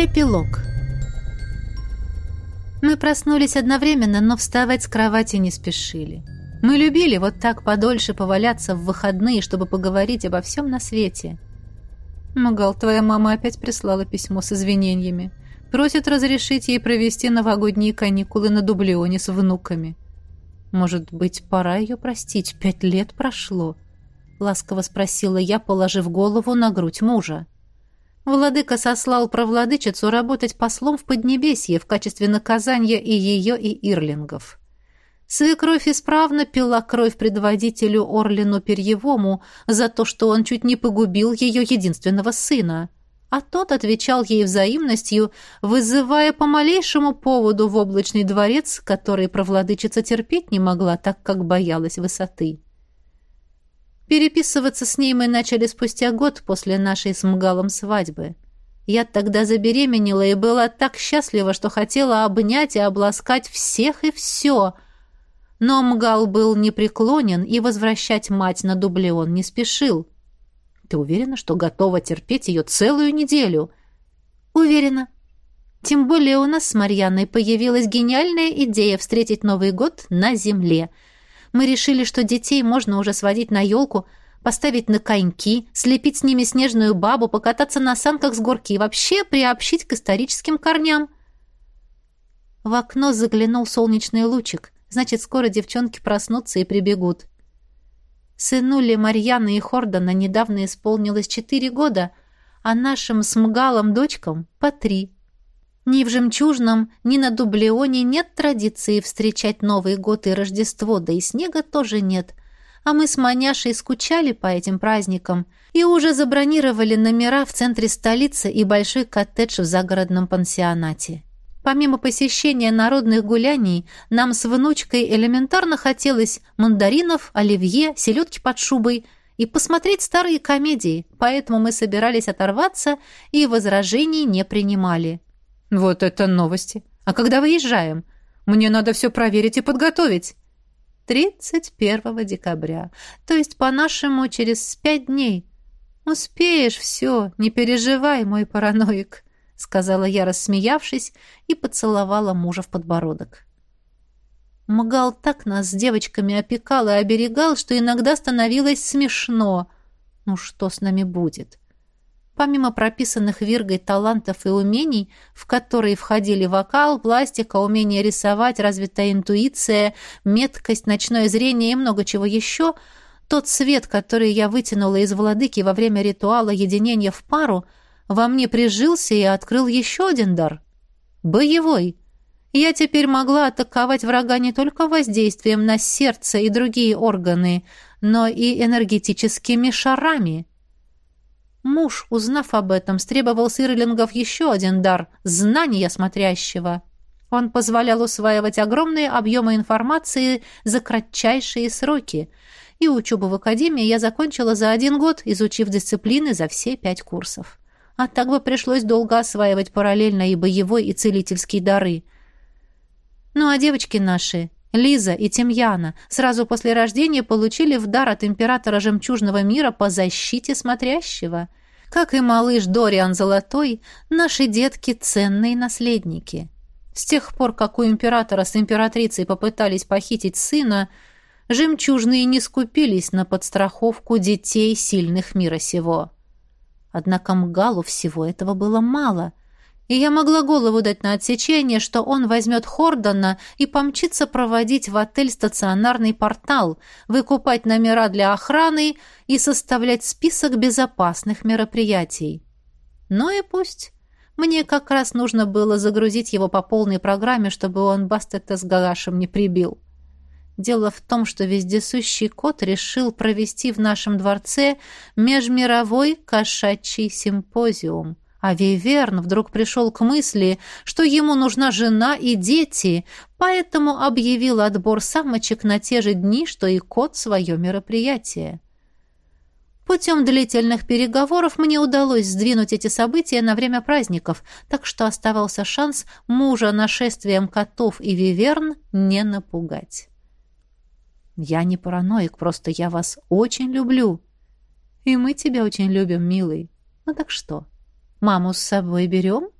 Эпилог. Мы проснулись одновременно, но вставать с кровати не спешили. Мы любили вот так подольше поваляться в выходные, чтобы поговорить обо всем на свете. Магал, твоя мама опять прислала письмо с извинениями. Просит разрешить ей провести новогодние каникулы на Дублионе с внуками. Может быть, пора ее простить? Пять лет прошло. Ласково спросила я, положив голову на грудь мужа. Владыка сослал провладычицу работать послом в Поднебесье в качестве наказания и ее, и Ирлингов. Свекровь исправно пила кровь предводителю Орлину Перьевому за то, что он чуть не погубил ее единственного сына. А тот отвечал ей взаимностью, вызывая по малейшему поводу в облачный дворец, который провладычица терпеть не могла, так как боялась высоты. Переписываться с ней мы начали спустя год после нашей с Мгалом свадьбы. Я тогда забеременела и была так счастлива, что хотела обнять и обласкать всех и все. Но Мгал был непреклонен и возвращать мать на дублион не спешил. Ты уверена, что готова терпеть ее целую неделю? Уверена. Тем более у нас с Марьяной появилась гениальная идея встретить Новый год на земле — мы решили, что детей можно уже сводить на елку, поставить на коньки, слепить с ними снежную бабу, покататься на санках с горки и вообще приобщить к историческим корням. В окно заглянул солнечный лучик. Значит, скоро девчонки проснутся и прибегут. Сынуле Марьяны и Хордона недавно исполнилось четыре года, а нашим с Мгалом дочкам по три. Ни в «Жемчужном», ни на Дублеоне нет традиции встречать Новый год и Рождество, да и снега тоже нет. А мы с Маняшей скучали по этим праздникам и уже забронировали номера в центре столицы и большой коттедж в загородном пансионате. Помимо посещения народных гуляний, нам с внучкой элементарно хотелось мандаринов, оливье, селедки под шубой и посмотреть старые комедии, поэтому мы собирались оторваться и возражений не принимали. Вот это новости. А когда выезжаем? Мне надо все проверить и подготовить. 31 декабря, то есть по-нашему через пять дней. Успеешь все, не переживай, мой параноик, сказала я, рассмеявшись, и поцеловала мужа в подбородок. Магал так нас с девочками опекал и оберегал, что иногда становилось смешно. Ну что с нами будет? Помимо прописанных Виргой талантов и умений, в которые входили вокал, пластика, умение рисовать, развитая интуиция, меткость, ночное зрение и много чего еще, тот свет, который я вытянула из владыки во время ритуала единения в пару, во мне прижился и открыл еще один дар — боевой. Я теперь могла атаковать врага не только воздействием на сердце и другие органы, но и энергетическими шарами — Муж, узнав об этом, стребовал с Ирлингов еще один дар — знания смотрящего. Он позволял усваивать огромные объемы информации за кратчайшие сроки, и учебу в академии я закончила за один год, изучив дисциплины за все пять курсов. А так бы пришлось долго осваивать параллельно и боевой, и целительские дары. Ну а девочки наши, Лиза и Тимьяна, сразу после рождения получили в дар от императора жемчужного мира по защите смотрящего. Как и малыш Дориан Золотой, наши детки — ценные наследники. С тех пор, как у императора с императрицей попытались похитить сына, жемчужные не скупились на подстраховку детей сильных мира сего. Однако Мгалу всего этого было мало — и я могла голову дать на отсечение, что он возьмет Хордона и помчится проводить в отель стационарный портал, выкупать номера для охраны и составлять список безопасных мероприятий. Ну и пусть. Мне как раз нужно было загрузить его по полной программе, чтобы он Бастета с Галашем не прибил. Дело в том, что вездесущий кот решил провести в нашем дворце межмировой кошачий симпозиум — а Виверн вдруг пришел к мысли, что ему нужна жена и дети, поэтому объявил отбор самочек на те же дни, что и кот свое мероприятие. Путем длительных переговоров мне удалось сдвинуть эти события на время праздников, так что оставался шанс мужа нашествием котов и виверн не напугать. «Я не параноик, просто я вас очень люблю. И мы тебя очень любим, милый. Ну так что?» Маму с собой берем?»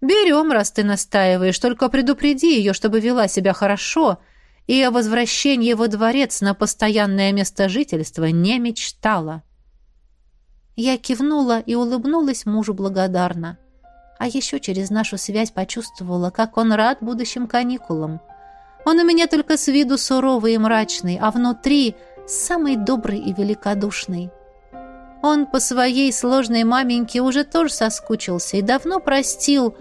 Берем, раз ты настаиваешь, только предупреди ее, чтобы вела себя хорошо, и о возвращении во дворец на постоянное место жительства не мечтала. Я кивнула и улыбнулась мужу благодарно. А еще через нашу связь почувствовала, как он рад будущим каникулам. Он у меня только с виду суровый и мрачный, а внутри самый добрый и великодушный. Он по своей сложной маменьке уже тоже соскучился и давно простил,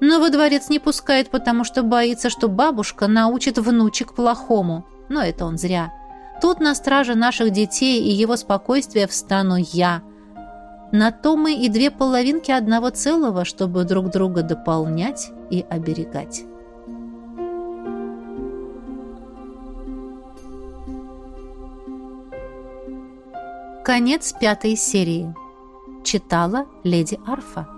но во дворец не пускает, потому что боится, что бабушка научит внучек плохому. Но это он зря. Тут на страже наших детей и его спокойствия встану я. На то мы и две половинки одного целого, чтобы друг друга дополнять и оберегать. Конец пятой серии. Читала леди Арфа.